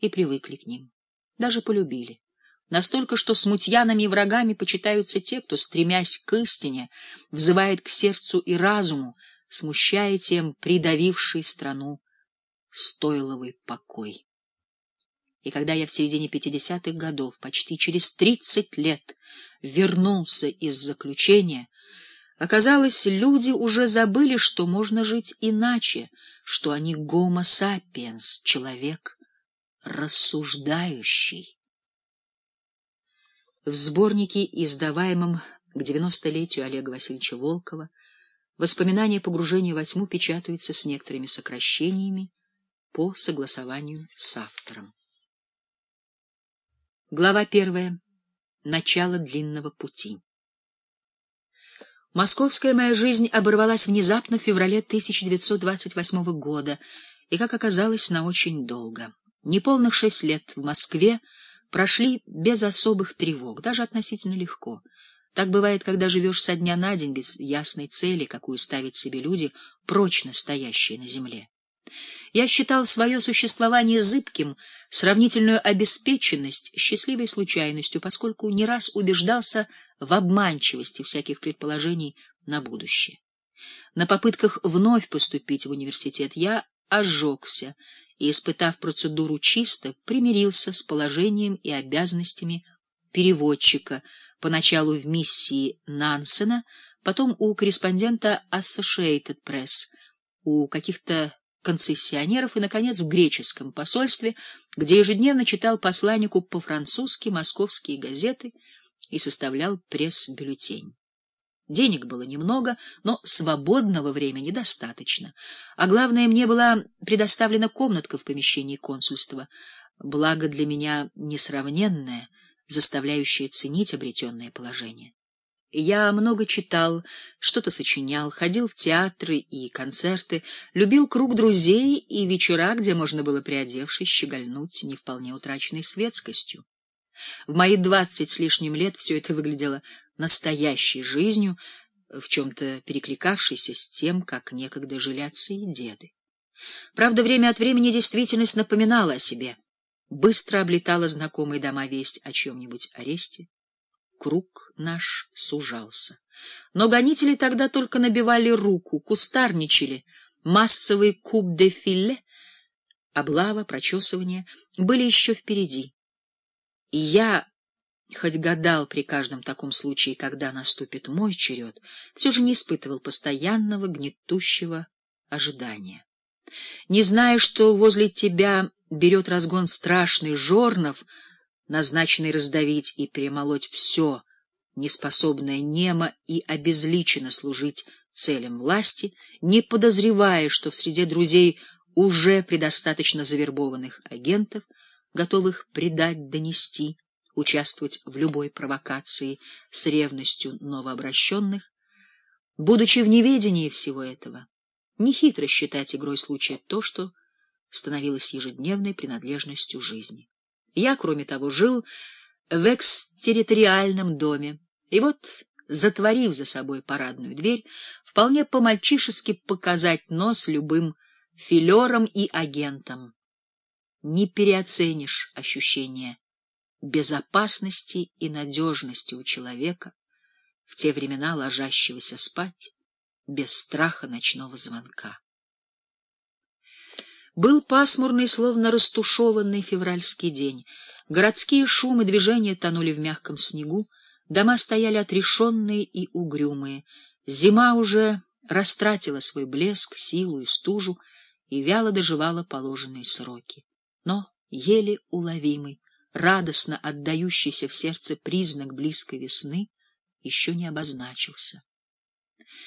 и привыкли к ним, даже полюбили. Настолько, что смутьянами и врагами почитаются те, кто, стремясь к истине, взывает к сердцу и разуму, смущая тем придавивший страну стойловый покой. И когда я в середине пятидесятых годов, почти через тридцать лет, вернулся из заключения, оказалось, люди уже забыли, что можно жить иначе, что они гомо сапиенс, человек рассуждающий. В сборнике, издаваемом к девяностолетию Олега Васильевича Волкова, воспоминания погружения во тьму печатаются с некоторыми сокращениями по согласованию с автором. Глава первая. Начало длинного пути. Московская моя жизнь оборвалась внезапно в феврале 1928 года, и, как оказалось, на очень долго. Неполных шесть лет в Москве прошли без особых тревог, даже относительно легко. Так бывает, когда живешь со дня на день без ясной цели, какую ставят себе люди, прочно стоящие на земле. Я считал свое существование зыбким, сравнительную обеспеченность счастливой случайностью, поскольку не раз убеждался в обманчивости всяких предположений на будущее. На попытках вновь поступить в университет я ожегся и, испытав процедуру чисток, примирился с положением и обязанностями переводчика, поначалу в миссии Нансена, потом у корреспондента Associated Press, у каких-то концессионеров и, наконец, в греческом посольстве, где ежедневно читал посланнику по-французски московские газеты и составлял пресс-бюллетень. Денег было немного, но свободного времени достаточно. А главное, мне была предоставлена комнатка в помещении консульства, благо для меня несравненное, заставляющее ценить обретенное положение. Я много читал, что-то сочинял, ходил в театры и концерты, любил круг друзей и вечера, где можно было, приодевшись, щегольнуть не вполне утраченной светскостью. В мои двадцать с лишним лет все это выглядело настоящей жизнью, в чем-то перекликавшейся с тем, как некогда жили отцы и деды. Правда, время от времени действительность напоминала о себе. Быстро облетала знакомые дома весть о чем-нибудь аресте. Круг наш сужался. Но гонители тогда только набивали руку, кустарничали. Массовый куб-де-филле, облава, прочесывание были еще впереди. И я, хоть гадал при каждом таком случае, когда наступит мой черед, все же не испытывал постоянного гнетущего ожидания. Не зная, что возле тебя берет разгон страшный Жорнов, назначенный раздавить и перемолоть все, неспособное немо и обезличенно служить целям власти, не подозревая, что в среде друзей уже предостаточно завербованных агентов, готовых предать, донести, участвовать в любой провокации с ревностью новообращенных, будучи в неведении всего этого, нехитро считать игрой случая то, что становилось ежедневной принадлежностью жизни. Я, кроме того, жил в экстерриториальном доме, и вот, затворив за собой парадную дверь, вполне по-мальчишески показать нос любым филерам и агентам. Не переоценишь ощущение безопасности и надежности у человека, в те времена ложащегося спать без страха ночного звонка. Был пасмурный, словно растушеванный февральский день. Городские шумы движения тонули в мягком снегу, дома стояли отрешенные и угрюмые. Зима уже растратила свой блеск, силу и стужу и вяло доживала положенные сроки. Но еле уловимый, радостно отдающийся в сердце признак близкой весны еще не обозначился.